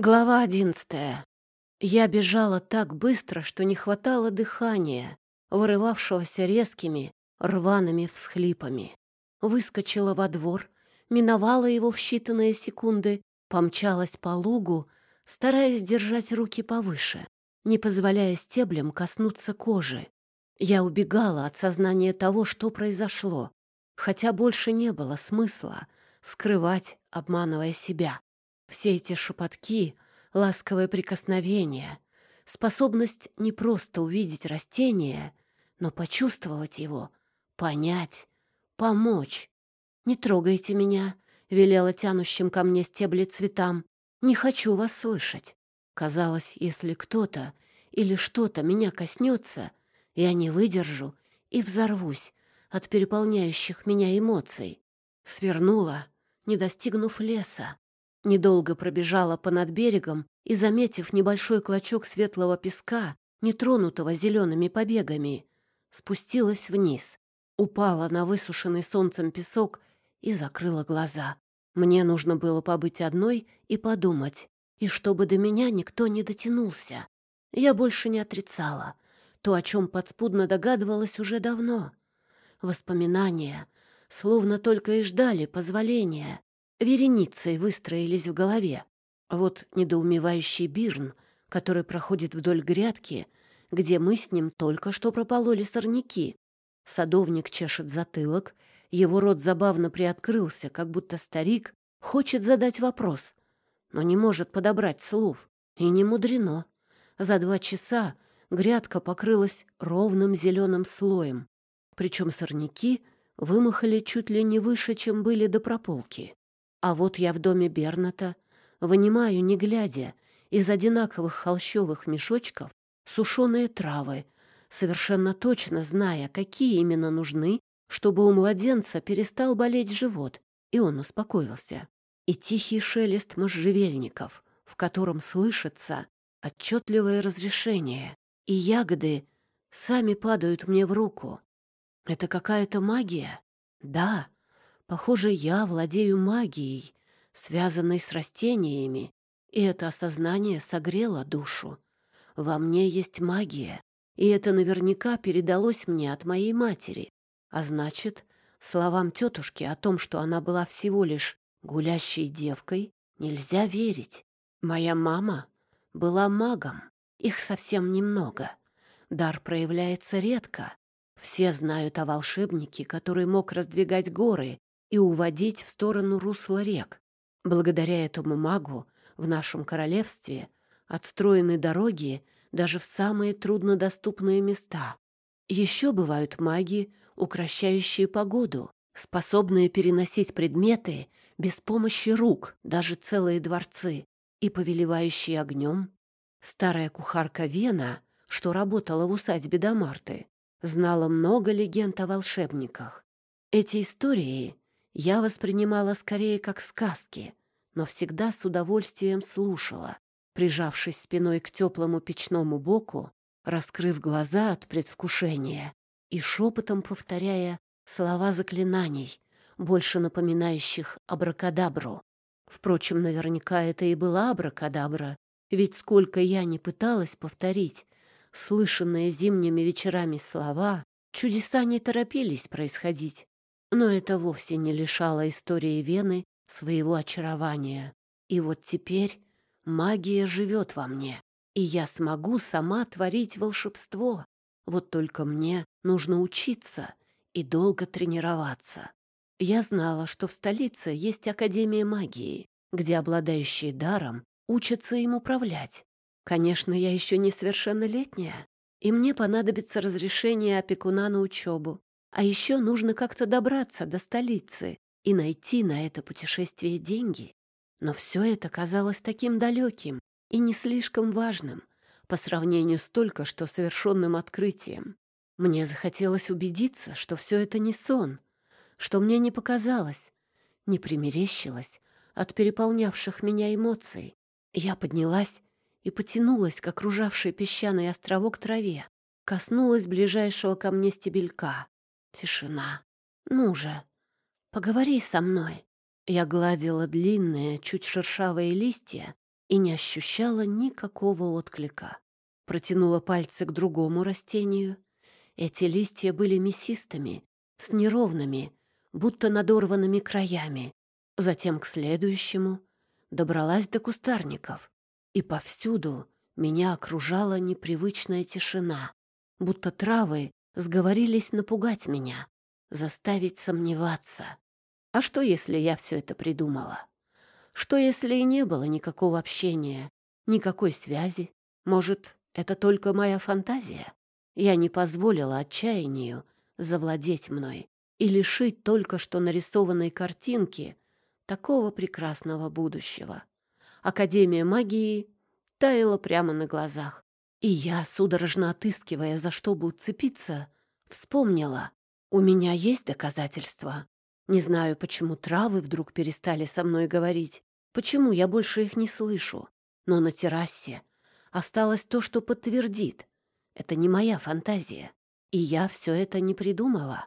Глава одиннадцатая. Я бежала так быстро, что не хватало дыхания, вырывавшегося резкими, рваными всхлипами. Выскочила во двор, миновала его в считанные секунды, помчалась по лугу, стараясь держать руки повыше, не позволяя стеблям коснуться кожи. Я убегала от сознания того, что произошло, хотя больше не было смысла скрывать, обманывая себя. Все эти шепотки, ласковое прикосновение, способность не просто увидеть растение, но почувствовать его, понять, помочь. «Не трогайте меня», — велела тянущим ко мне стебли цветам. «Не хочу вас слышать». Казалось, если кто-то или что-то меня коснется, я не выдержу и взорвусь от переполняющих меня эмоций. Свернула, не достигнув леса, Недолго пробежала по над берегом и, заметив небольшой клочок светлого песка, нетронутого зелеными побегами, спустилась вниз, упала на высушенный солнцем песок и закрыла глаза. Мне нужно было побыть одной и подумать, и чтобы до меня никто не дотянулся. Я больше не отрицала то, о чем подспудно догадывалась уже давно. Воспоминания словно только и ждали позволения вереницей выстроились в голове. Вот недоумевающий Бирн, который проходит вдоль грядки, где мы с ним только что пропололи сорняки. Садовник чешет затылок, его рот забавно приоткрылся, как будто старик хочет задать вопрос, но не может подобрать слов. И не мудрено. За два часа грядка покрылась ровным зеленым слоем, причем сорняки вымахали чуть ли не выше, чем были до прополки. А вот я в доме Берната вынимаю, не глядя, из одинаковых холщовых мешочков сушеные травы, совершенно точно зная, какие именно нужны, чтобы у младенца перестал болеть живот, и он успокоился. И тихий шелест можжевельников, в котором слышится отчетливое разрешение, и ягоды сами падают мне в руку. Это какая-то магия? Да, Похоже, я владею магией, связанной с растениями, и это осознание согрело душу. Во мне есть магия, и это наверняка передалось мне от моей матери. А значит, словам тетушки о том, что она была всего лишь гулящей девкой, нельзя верить. Моя мама была магом, их совсем немного. Дар проявляется редко. Все знают о волшебнике, который мог раздвигать горы и уводить в сторону русла рек. Благодаря этому магу в нашем королевстве отстроены дороги даже в самые труднодоступные места. Еще бывают маги, укращающие погоду, способные переносить предметы без помощи рук, даже целые дворцы, и повелевающие огнем. Старая кухарка Вена, что работала в усадьбе Дамарты, знала много легенд о волшебниках. Эти истории я воспринимала скорее как сказки, но всегда с удовольствием слушала, прижавшись спиной к теплому печному боку, раскрыв глаза от предвкушения и шепотом повторяя слова заклинаний, больше напоминающих абракадабру. Впрочем, наверняка это и была абракадабра, ведь сколько я не пыталась повторить слышанные зимними вечерами слова, чудеса не торопились происходить. Но это вовсе не лишало истории Вены своего очарования. И вот теперь магия живет во мне, и я смогу сама творить волшебство. Вот только мне нужно учиться и долго тренироваться. Я знала, что в столице есть Академия магии, где обладающие даром учатся им управлять. Конечно, я еще несовершеннолетняя, и мне понадобится разрешение опекуна на учебу. А еще нужно как-то добраться до столицы и найти на это путешествие деньги. Но все это казалось таким далеким и не слишком важным по сравнению с только что совершенным открытием. Мне захотелось убедиться, что все это не сон, что мне не показалось, не примерещилось от переполнявших меня эмоций. Я поднялась и потянулась к окружавшей песчаный островок траве, коснулась ближайшего ко мне стебелька. Тишина. «Ну же, поговори со мной». Я гладила длинные, чуть шершавые листья, и не ощущала никакого отклика. Протянула пальцы к другому растению. Эти листья были мясистыми, с неровными, будто надорванными краями. Затем к следующему добралась до кустарников, и повсюду меня окружала непривычная тишина, будто травы сговорились напугать меня, заставить сомневаться. А что, если я все это придумала? Что, если и не было никакого общения, никакой связи? Может, это только моя фантазия? Я не позволила отчаянию завладеть мной и лишить только что нарисованной картинки такого прекрасного будущего. Академия магии таяла прямо на глазах, и я, судорожно отыскивая, за что бы уцепиться, вспомнила. У меня есть доказательства. Не знаю, почему травы вдруг перестали со мной говорить, почему я больше их не слышу. Но на террасе осталось то, что подтвердит. Это не моя фантазия, и я все это не придумала.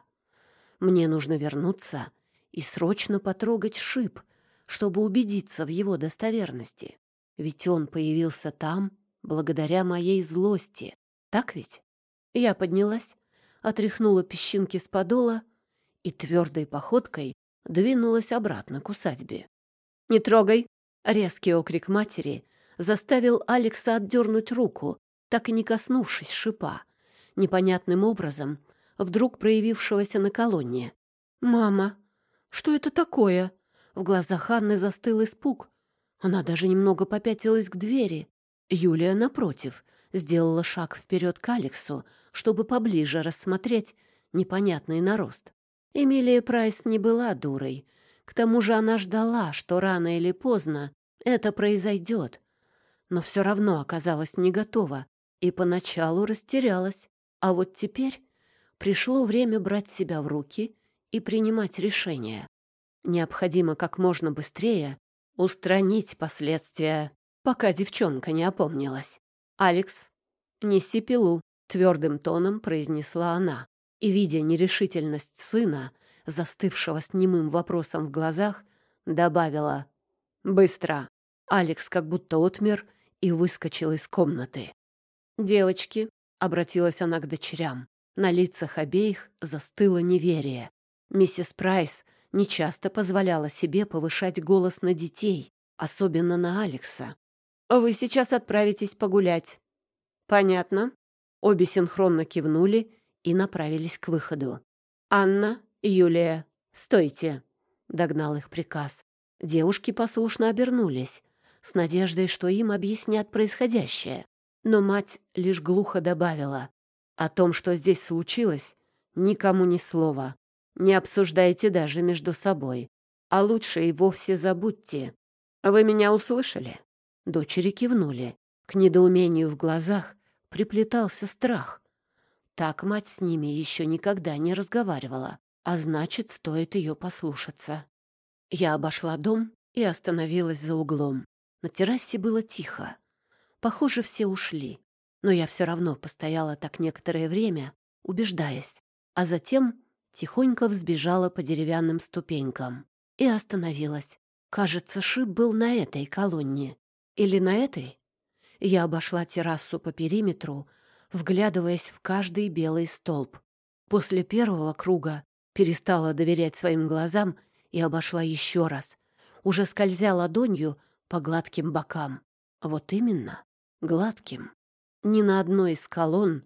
Мне нужно вернуться и срочно потрогать шип, чтобы убедиться в его достоверности. Ведь он появился там благодаря моей злости. Так ведь? Я поднялась, отряхнула песчинки с подола и твердой походкой двинулась обратно к усадьбе. «Не трогай!» — резкий окрик матери заставил Алекса отдернуть руку, так и не коснувшись шипа, непонятным образом вдруг проявившегося на колонне. «Мама, что это такое?» В глазах Анны застыл испуг. Она даже немного попятилась к двери. Юлия, напротив, сделала шаг вперед к Алексу, чтобы поближе рассмотреть непонятный нарост. Эмилия Прайс не была дурой. К тому же она ждала, что рано или поздно это произойдет. Но все равно оказалась не готова и поначалу растерялась. А вот теперь пришло время брать себя в руки и принимать решения. Необходимо как можно быстрее устранить последствия, пока девчонка не опомнилась. «Алекс, неси пилу», — твердым тоном произнесла она. И, видя нерешительность сына, застывшего с немым вопросом в глазах, добавила «Быстро». Алекс как будто отмер и выскочил из комнаты. «Девочки», — обратилась она к дочерям, на лицах обеих застыло неверие. Миссис Прайс нечасто позволяла себе повышать голос на детей, особенно на Алекса. «Вы сейчас отправитесь погулять». «Понятно». Обе синхронно кивнули и направились к выходу. «Анна, Юлия, стойте!» — догнал их приказ. Девушки послушно обернулись, с надеждой, что им объяснят происходящее. Но мать лишь глухо добавила. О том, что здесь случилось, никому ни слова. Не обсуждайте даже между собой. А лучше и вовсе забудьте. Вы меня услышали?» Дочери кивнули. К недоумению в глазах приплетался страх. Так мать с ними еще никогда не разговаривала, а значит, стоит ее послушаться. Я обошла дом и остановилась за углом. На террасе было тихо. Похоже, все ушли. Но я все равно постояла так некоторое время, убеждаясь, а затем тихонько взбежала по деревянным ступенькам и остановилась. Кажется, шип был на этой колонне. Или на этой? Я обошла террасу по периметру, вглядываясь в каждый белый столб. После первого круга перестала доверять своим глазам и обошла еще раз, уже скользя ладонью по гладким бокам. Вот именно, гладким. Ни на одной из колонн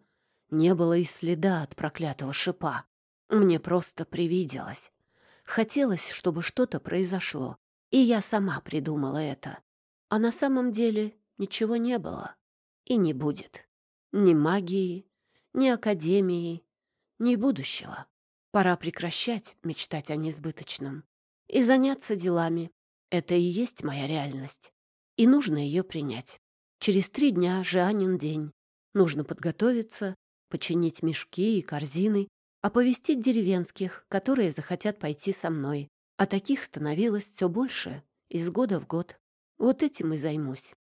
не было и следа от проклятого шипа. Мне просто привиделось. Хотелось, чтобы что-то произошло, и я сама придумала это. А на самом деле ничего не было и не будет. Ни магии, ни академии, ни будущего. Пора прекращать мечтать о несбыточном и заняться делами. Это и есть моя реальность. И нужно ее принять. Через три дня Жанин день. Нужно подготовиться, починить мешки и корзины, оповестить деревенских, которые захотят пойти со мной. А таких становилось все больше, из года в год. Вот этим и займусь.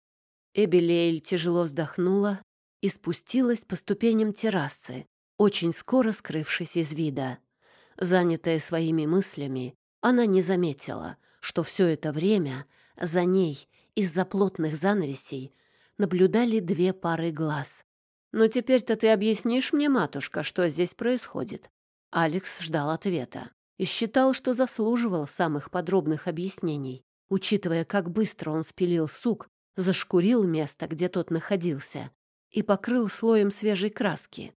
Эбелейль тяжело вздохнула и спустилась по ступеням террасы, очень скоро скрывшись из вида. Занятая своими мыслями, она не заметила, что все это время за ней Из-за плотных занавесей наблюдали две пары глаз. «Ну теперь-то ты объяснишь мне, матушка, что здесь происходит?» Алекс ждал ответа и считал, что заслуживал самых подробных объяснений, учитывая, как быстро он спилил сук, зашкурил место, где тот находился, и покрыл слоем свежей краски.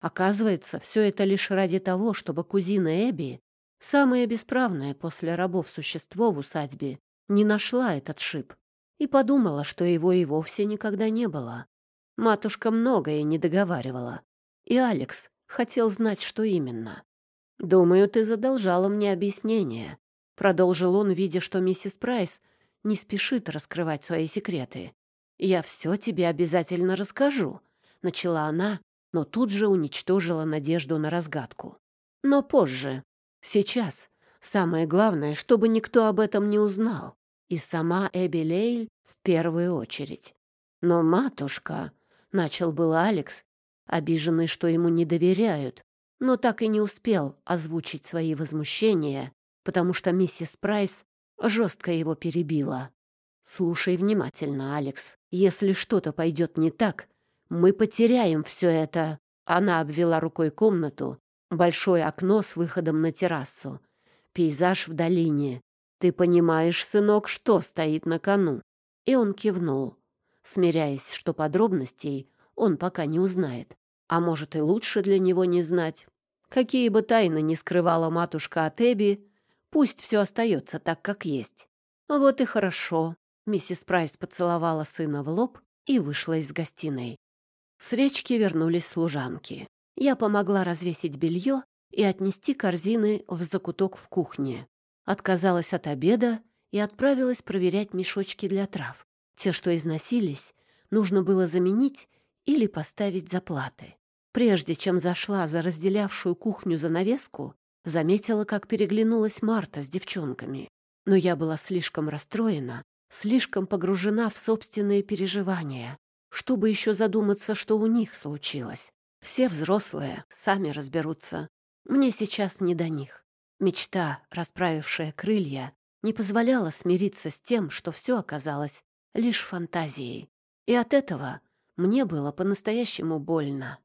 Оказывается, все это лишь ради того, чтобы кузина Эбби, самое бесправное после рабов существо в усадьбе, не нашла этот шип и подумала, что его и вовсе никогда не было. Матушка многое не договаривала, и Алекс хотел знать, что именно. «Думаю, ты задолжала мне объяснение», — продолжил он, видя, что миссис Прайс не спешит раскрывать свои секреты. «Я все тебе обязательно расскажу», — начала она, но тут же уничтожила надежду на разгадку. «Но позже. Сейчас. Самое главное, чтобы никто об этом не узнал. И сама Эбби Лейль в первую очередь. Но матушка...» — начал был Алекс, обиженный, что ему не доверяют, но так и не успел озвучить свои возмущения, потому что миссис Прайс жестко его перебила. «Слушай внимательно, Алекс. Если что-то пойдет не так, мы потеряем все это». Она обвела рукой комнату, большое окно с выходом на террасу, пейзаж в долине. «Ты понимаешь, сынок, что стоит на кону?» И он кивнул, смиряясь, что подробностей он пока не узнает. А может, и лучше для него не знать. Какие бы тайны ни скрывала матушка от Эбби, пусть все остается так, как есть. Вот и хорошо. Миссис Прайс поцеловала сына в лоб и вышла из гостиной. С речки вернулись служанки. Я помогла развесить белье и отнести корзины в закуток в кухне. Отказалась от обеда и отправилась проверять мешочки для трав. Те, что износились, нужно было заменить или поставить заплаты. Прежде чем зашла за разделявшую кухню занавеску, заметила, как переглянулась Марта с девчонками. Но я была слишком расстроена, слишком погружена в собственные переживания, чтобы еще задуматься, что у них случилось. Все взрослые сами разберутся. Мне сейчас не до них. Мечта, расправившая крылья, не позволяла смириться с тем, что все оказалось лишь фантазией. И от этого мне было по-настоящему больно.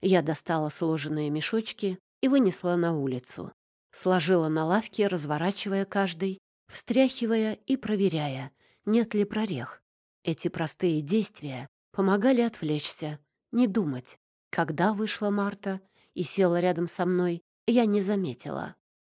Я достала сложенные мешочки и вынесла на улицу. Сложила на лавке, разворачивая каждый, встряхивая и проверяя, нет ли прорех. Эти простые действия помогали отвлечься, не думать. Когда вышла Марта и села рядом со мной, я не заметила.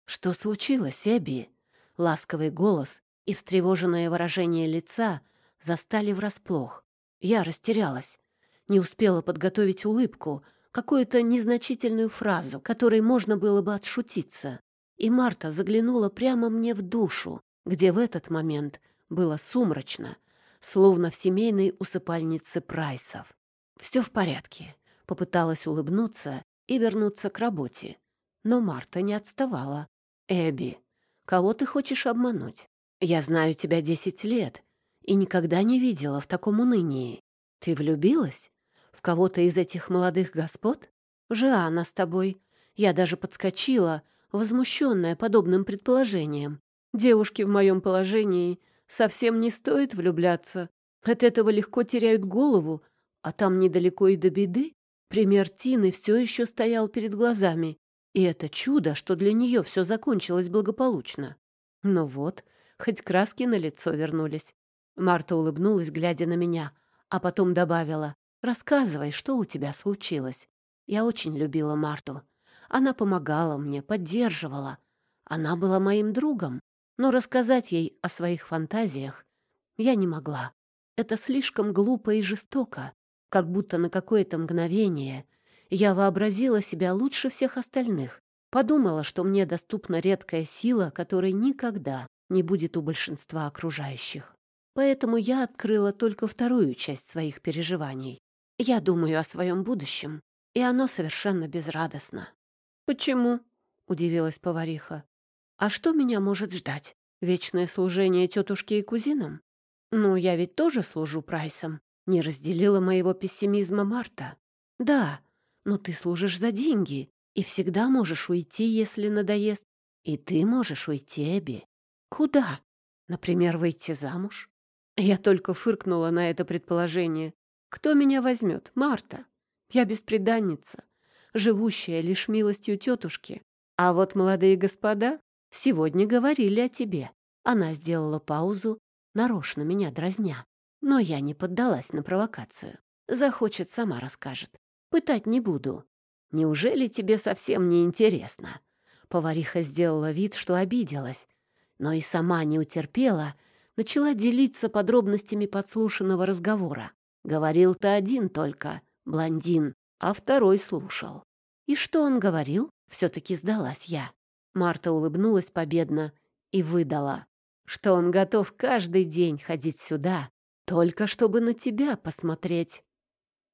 «Что случилось, Эбби?» Ласковый голос и встревоженное выражение лица застали врасплох. Я растерялась, не успела подготовить улыбку, какую-то незначительную фразу, которой можно было бы отшутиться. И Марта заглянула прямо мне в душу, где в этот момент было сумрачно, словно в семейной усыпальнице Прайсов. «Все в порядке», — попыталась улыбнуться и вернуться к работе. Но Марта не отставала. «Эбби, кого ты хочешь обмануть? Я знаю тебя десять лет и никогда не видела в таком унынии. Ты влюбилась? В кого-то из этих молодых господ? Жиана с тобой. Я даже подскочила, возмущенная подобным предположением. Девушки в моем положении совсем не стоит влюбляться. От этого легко теряют голову, а там недалеко и до беды. Пример Тины все еще стоял перед глазами. И это чудо, что для нее все закончилось благополучно. Но вот, хоть краски на лицо вернулись. Марта улыбнулась, глядя на меня, а потом добавила. Рассказывай, что у тебя случилось. Я очень любила Марту. Она помогала мне, поддерживала. Она была моим другом. Но рассказать ей о своих фантазиях я не могла. Это слишком глупо и жестоко. Как будто на какое-то мгновение я вообразила себя лучше всех остальных. Подумала, что мне доступна редкая сила, которой никогда не будет у большинства окружающих. Поэтому я открыла только вторую часть своих переживаний. Я думаю о своем будущем, и оно совершенно безрадостно. «Почему?» — удивилась повариха. «А что меня может ждать? Вечное служение тетушке и кузинам? Ну, я ведь тоже служу Прайсом. Не разделила моего пессимизма Марта. Да, но ты служишь за деньги и всегда можешь уйти, если надоест. И ты можешь уйти, Эбби. Куда? Например, выйти замуж? Я только фыркнула на это предположение. Кто меня возьмет? Марта. Я бесприданница, живущая лишь милостью тетушки. А вот молодые господа сегодня говорили о тебе. Она сделала паузу, нарочно меня дразня. Но я не поддалась на провокацию. Захочет, сама расскажет. Пытать не буду. Неужели тебе совсем не интересно? Повариха сделала вид, что обиделась, но и сама не утерпела, начала делиться подробностями подслушанного разговора. Говорил-то один только, блондин, а второй слушал. И что он говорил? Все-таки сдалась я. Марта улыбнулась победно и выдала, что он готов каждый день ходить сюда, только чтобы на тебя посмотреть.